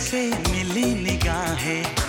ऐसे मिली निगाहें।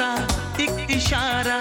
सा एक इशारा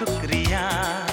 शुक्रिया।